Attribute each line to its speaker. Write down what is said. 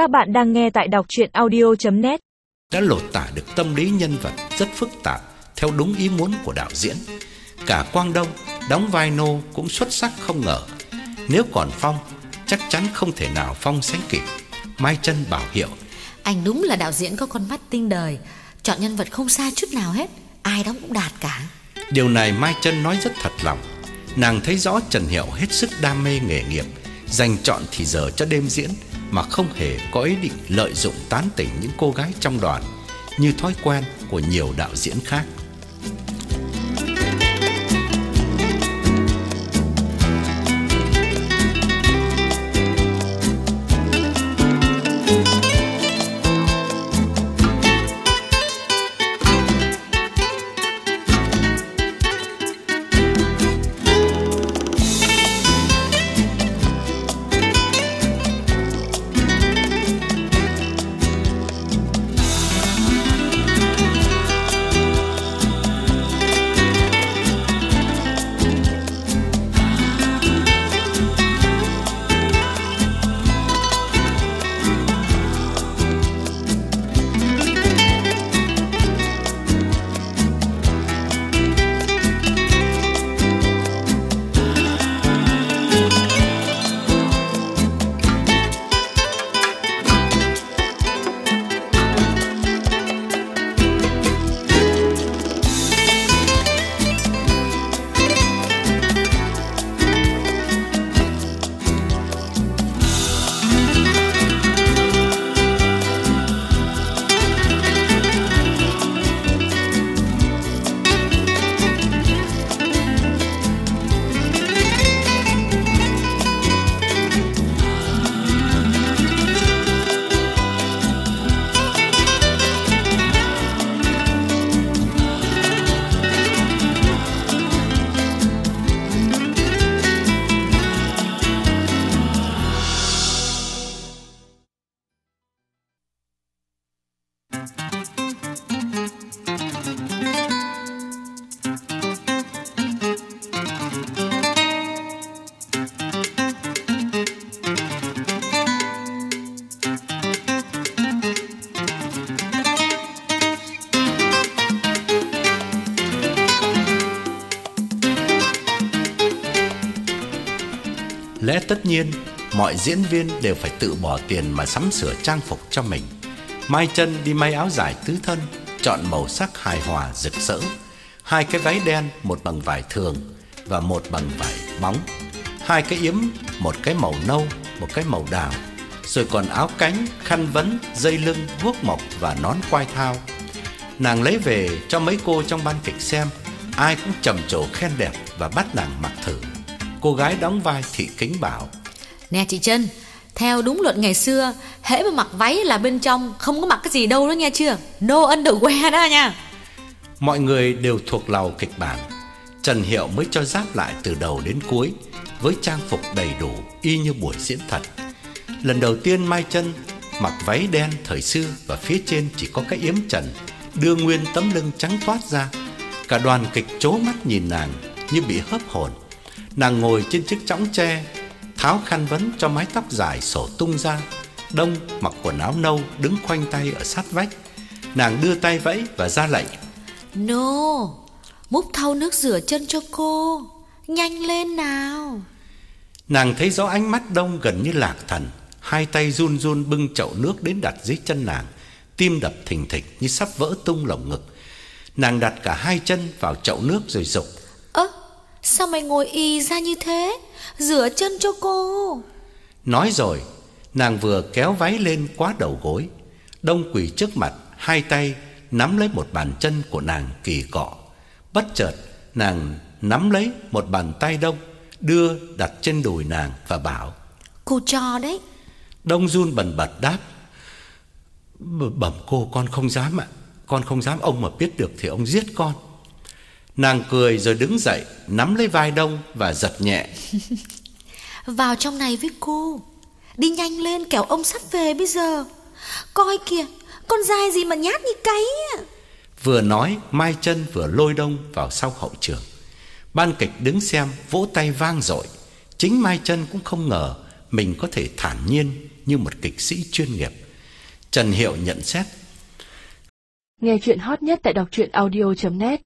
Speaker 1: Các bạn đang nghe tại đọc chuyện audio.net
Speaker 2: đã lột tả được tâm lý nhân vật rất phức tạp theo đúng ý muốn của đạo diễn. Cả Quang Đông đóng vai nô cũng xuất sắc không ngờ. Nếu còn Phong, chắc chắn không thể nào Phong sánh kịp. Mai chân bảo hiệu,
Speaker 3: Anh đúng là đạo diễn có con mắt tinh đời Chọn nhân vật không sai chút nào hết Ai đóng cũng đạt cả
Speaker 2: điều này Mai chân nói rất thật lòng. Nàng thấy rõ Trần Hiệu hết sức đam mê nghề nghiệp, dành chọn thì giờ cho đêm diễn mà không hề có ý định lợi dụng tán tỉnh những cô gái trong đoàn như thói quen của nhiều đạo diễn khác. Lẽ tất nhiên, mọi diễn viên đều phải tự bỏ tiền mà sắm sửa trang phục cho mình. Mai chân đi may áo dài tứ thân, chọn màu sắc hài hòa rực rỡ. Hai cái váy đen, một bằng vải thường và một bằng vải bóng. Hai cái yếm, một cái màu nâu, một cái màu đào. Rồi còn áo cánh, khăn vấn, dây lưng, guốc mộc và nón quai thao. Nàng lấy về cho mấy cô trong ban kịch xem, ai cũng trầm trồ khen đẹp và bắt nàng mặc thử. Cô gái đóng vai Thị Kính bảo:
Speaker 3: Nè chị Trân theo đúng luật ngày xưa Hễ mà mặc váy là bên trong Không có mặc cái gì đâu đó nha chưa No underwear đó nha
Speaker 2: Mọi người đều thuộc lầu kịch bản. Trần Hiệu mới cho giáp lại từ đầu đến cuối với trang phục đầy đủ y như buổi diễn thật. Lần đầu tiên Mai Chân mặc váy đen thời xưa và phía trên chỉ có cái yếm trần, đưa nguyên tấm lưng trắng toát ra. Cả đoàn kịch chố mắt nhìn nàng như bị hấp hồn. Nàng ngồi trên chiếc chõng tre, tháo khăn vấn cho mái tóc dài sổ tung ra. Đông mặc quần áo nâu đứng khoanh tay ở sát vách. Nàng đưa tay vẫy và ra lệnh.
Speaker 3: No Múc thau nước rửa chân cho cô Nhanh lên nào
Speaker 2: Nàng thấy rõ ánh mắt đông gần như lạc thần Hai tay run run bưng chậu nước đến đặt dưới chân nàng Tim đập thình thịch như sắp vỡ tung lồng ngực Nàng đặt cả hai chân vào chậu nước rồi dục
Speaker 3: Sao mày ngồi y ra như thế? Rửa chân cho cô.
Speaker 2: Nói rồi Nàng vừa kéo váy lên quá đầu gối Đông quỳ trước mặt Hai tay nắm lấy một bàn chân của nàng kỳ cọ. Bất chợt nàng nắm lấy một bàn tay đông Đưa đặt trên đùi nàng và bảo
Speaker 3: Cô cho đấy.
Speaker 2: Đông run bần bật đáp "B- Bẩm cô con không dám ạ. Con không dám ông mà biết được thì ông giết con Nàng cười rồi đứng dậy Nắm lấy vai Đông và giật nhẹ.
Speaker 3: Vào trong này với cô. Đi nhanh lên kẻo ông sắp về bây giờ. Coi kìa Con dai gì mà nhát như cáy à
Speaker 2: Vừa nói Mai chân vừa lôi Đông vào sau hậu trường. Ban kịch đứng xem Vỗ tay vang dội. Chính Mai chân cũng không ngờ Mình có thể thản nhiên như một kịch sĩ chuyên nghiệp. Trần Hiệu nhận xét.
Speaker 1: Nghe chuyện hot nhất tại đọc truyện audio.net